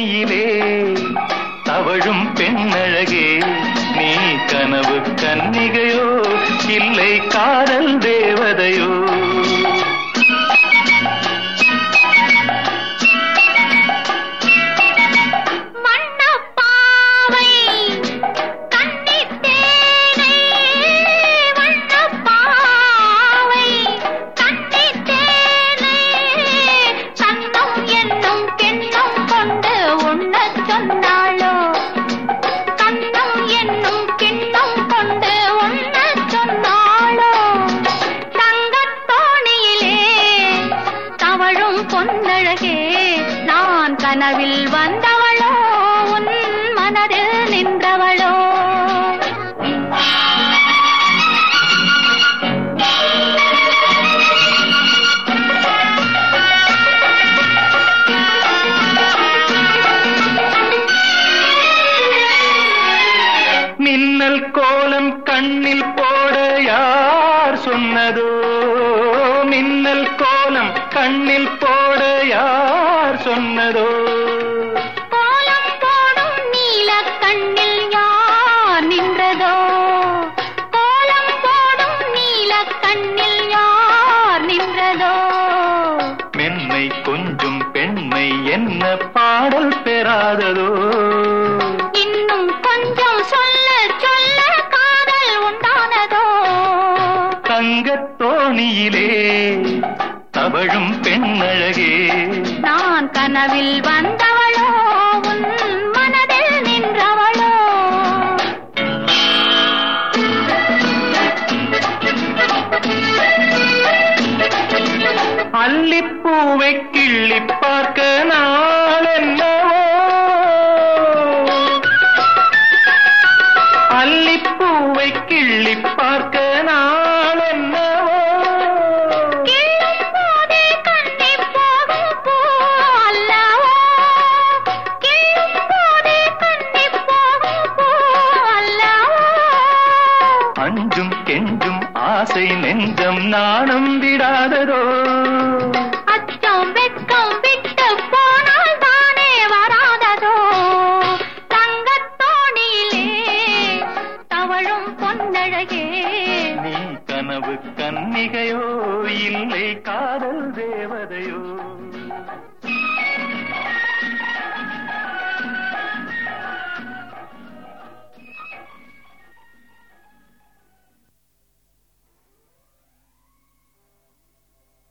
கண்ணியிலே தவழும் பெண்ணழகே நீ கனவு கன்னிகையோ இல்லை காதல் தேவதையோ. பொன்னழகே நான் கனவில் வந்தவளோ உன் மனதில் நின்றவளோ. மின்னல் கோலம் கண்ணில் போட யார் சொன்னதோ? மின்னல் கோலம் கண்ணில் போட யார் சொன்னதோ? கோலம் போடும் நீலக் கண்ணில் யார் நின்றதோ? கோலம் போடும் நீலக் கண்ணில் யார் நின்றதோ? மென்மை கொஞ்சம் பெண்மை என்ன பாடல் பெறாததோ? தோணியிலே தவழும் பெண்ணழகே. நான் கனவில் வந்தவளோ மனதில் நின்றவளோ. அல்லிப்பூவை கிள்ளி பார்க்க நாளென்னவோ அல்லிப்பூவை அஞ்சும் கெஞ்சும் ஆசை நெஞ்சம் நாணம் விடாததோ? அச்சம் வெட்கம் விட்டு போனால் தானே வராததோ? தங்கத் தோணியிலே தவழும் பொன்னழகே. நீ கனவு கன்னிகையோ இல்லை காதல் தேவதையோ?